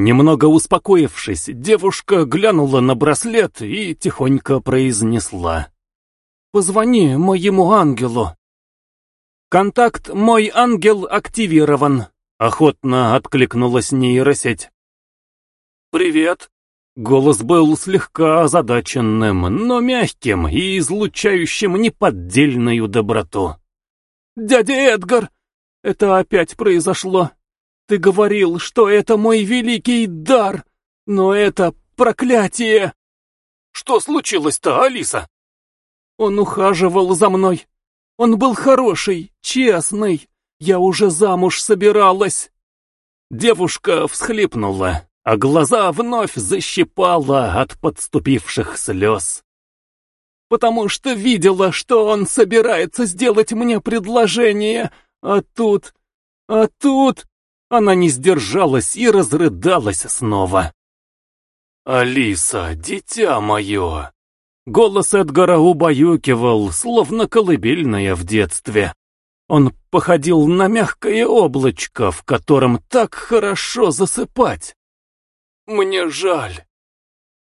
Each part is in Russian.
Немного успокоившись, девушка глянула на браслет и тихонько произнесла. «Позвони моему ангелу». «Контакт «Мой ангел» активирован», — охотно откликнулась нейросеть. «Привет». Голос был слегка озадаченным, но мягким и излучающим неподдельную доброту. «Дядя Эдгар, это опять произошло. Ты говорил, что это мой великий дар, но это проклятие. Что случилось-то, Алиса? Он ухаживал за мной. Он был хороший, честный. Я уже замуж собиралась. Девушка всхлипнула, а глаза вновь защипала от подступивших слез. Потому что видела, что он собирается сделать мне предложение, а тут... а тут... Она не сдержалась и разрыдалась снова. «Алиса, дитя мое!» Голос Эдгара убаюкивал, словно колыбельная в детстве. Он походил на мягкое облачко, в котором так хорошо засыпать. «Мне жаль.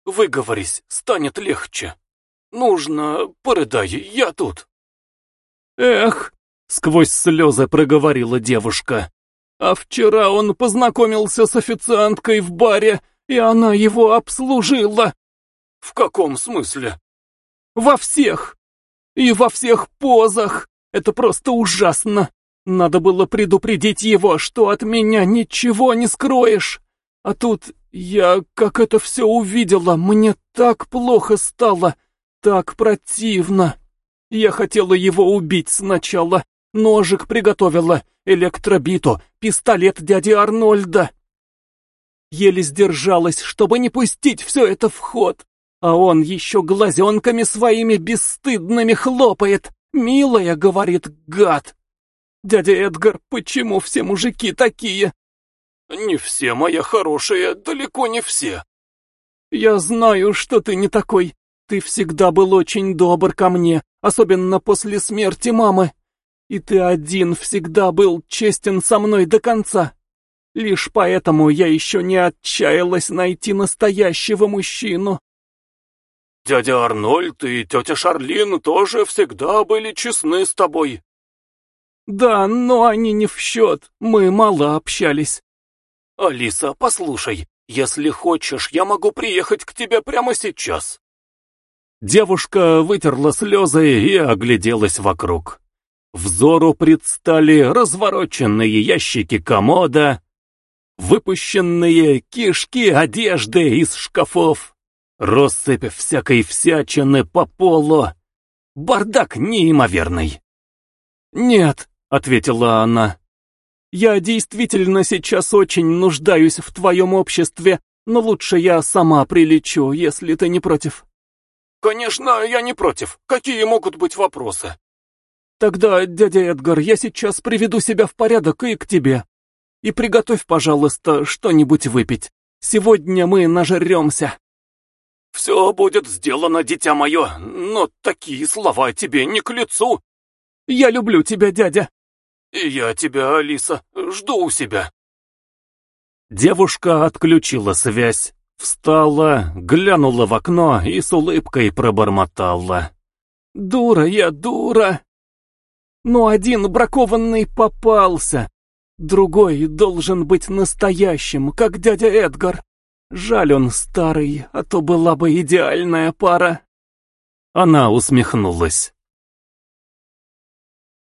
Выговорись, станет легче. Нужно, порыдай, я тут». «Эх!» — сквозь слезы проговорила девушка. А вчера он познакомился с официанткой в баре, и она его обслужила. В каком смысле? Во всех. И во всех позах. Это просто ужасно. Надо было предупредить его, что от меня ничего не скроешь. А тут я, как это все увидела, мне так плохо стало, так противно. Я хотела его убить сначала, Ножик приготовила, электробиту, пистолет дяди Арнольда. Еле сдержалась, чтобы не пустить все это в ход. А он еще глазенками своими бесстыдными хлопает. «Милая», — говорит, — «гад». «Дядя Эдгар, почему все мужики такие?» «Не все, моя хорошая, далеко не все». «Я знаю, что ты не такой. Ты всегда был очень добр ко мне, особенно после смерти мамы. И ты один всегда был честен со мной до конца. Лишь поэтому я еще не отчаялась найти настоящего мужчину. Дядя Арнольд и тетя Шарлин тоже всегда были честны с тобой. Да, но они не в счет, мы мало общались. Алиса, послушай, если хочешь, я могу приехать к тебе прямо сейчас. Девушка вытерла слезы и огляделась вокруг. Взору предстали развороченные ящики комода, выпущенные кишки одежды из шкафов, россыпь всякой всячины по полу. Бардак неимоверный. «Нет», — ответила она, — «я действительно сейчас очень нуждаюсь в твоем обществе, но лучше я сама прилечу, если ты не против». «Конечно, я не против. Какие могут быть вопросы?» Тогда, дядя Эдгар, я сейчас приведу себя в порядок и к тебе. И приготовь, пожалуйста, что-нибудь выпить. Сегодня мы нажремся. Все будет сделано, дитя мое, но такие слова тебе не к лицу. Я люблю тебя, дядя. Я тебя, Алиса, жду у себя. Девушка отключила связь, встала, глянула в окно и с улыбкой пробормотала. «Дура я, дура! Но один бракованный попался. Другой должен быть настоящим, как дядя Эдгар. Жаль он старый, а то была бы идеальная пара. Она усмехнулась.